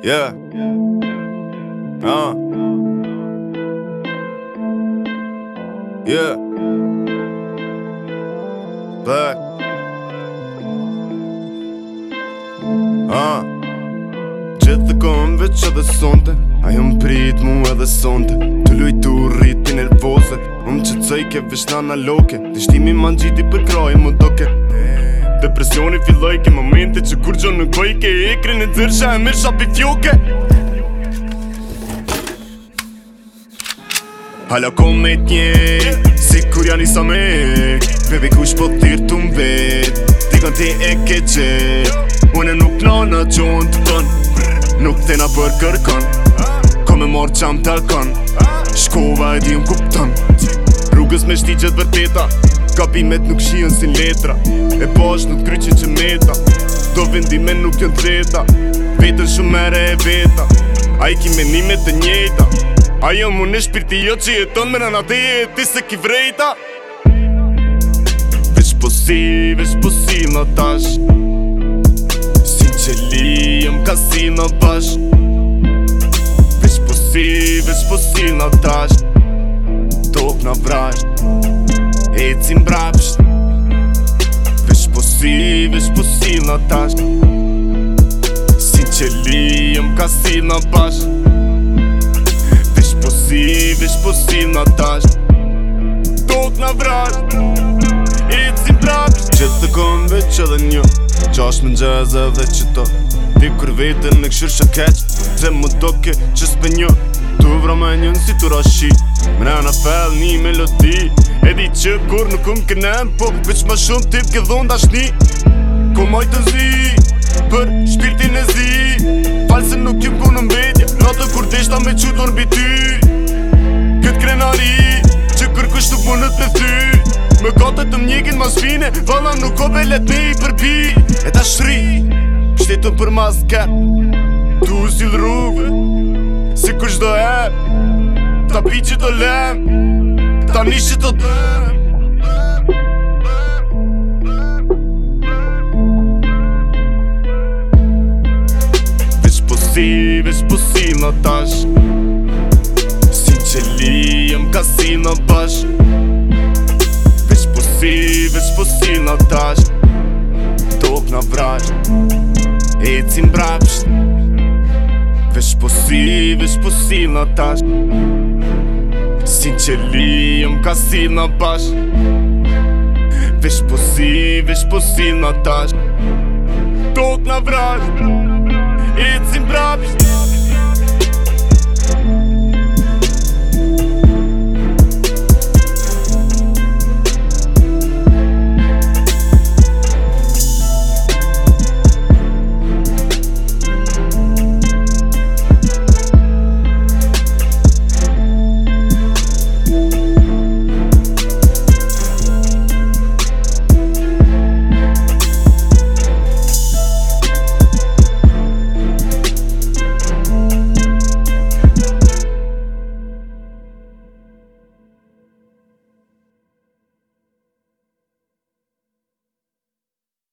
Yeah. Ah Yeah. Black. Ah Gjithë të kom veç edhe sonte A jëmë prit mu edhe sonte Të lujtu rriti nervose Um që cëjke vishna në loke Dishtimi ma në gjiti për kraje më doke Yeah Depresioni filloj ke momente që kur gjo në koj ke ekri në dërsha e mirë shabi fjoke Hala kom me t'nje, si kur janë i sa me Bebe kush po t'irë t'u mbet, t'i ti e ke qe Unë nuk në në gjonë t'u nuk te na për kërkon Ka me marë qam t'alkon, shkova e di më kuptan Rrugës me shti gjithë vërteta, Kabimet nuk shion si letra E bosh nuk kryqin që meta Do vendime nuk jën treta Vetën shumë mere e veta A i ki menime të njejta A jo mu në shpirti jo që jeton me në e ti se ki vrejta Vesh po si, vesh po si në tash Sin që li jëm ka si në bash Vesh po si, vesh po si në tash Top në vrash si mbrapsht Vesh po si, vesh po si në tash Si që li, jëm ka si në pash Vesh po si, vesh po si në tash Do të në vrash E të si mbrapsht Qëtë të konë veç edhe një Qash më njëz dhe që Ti kur vetën në këshirë shë keq Dhe më doke që s'pe një Tu vrë më njën si tu rashi Mre në fel një melodi E di që kur nuk më um kënem Po veç më shumë tip ke dhon të një moj të zi Për shpirtin e zi Falë se nuk jim punë në bedje Në të kur deshta me qutë bi ty Këtë krenari Që kur kështu punët me ty Më kote të mjekin ma shpine Valla nuk ove let me i përpi E ta shri Pështetën për mas ke Tu usil rrugë Si kush do e Ta pi që do lem ta nishtë të të Vesh pësi, po vesh pësi po në tash Si që li jëm në bash Vesh pësi, po vesh pësi në tash Top në vrash E cim brapsht Vesh pësi, vesh pësi në tash Sinqeri jëm ka si në bashk Vesh po si, vesh po në tash Tot në vrash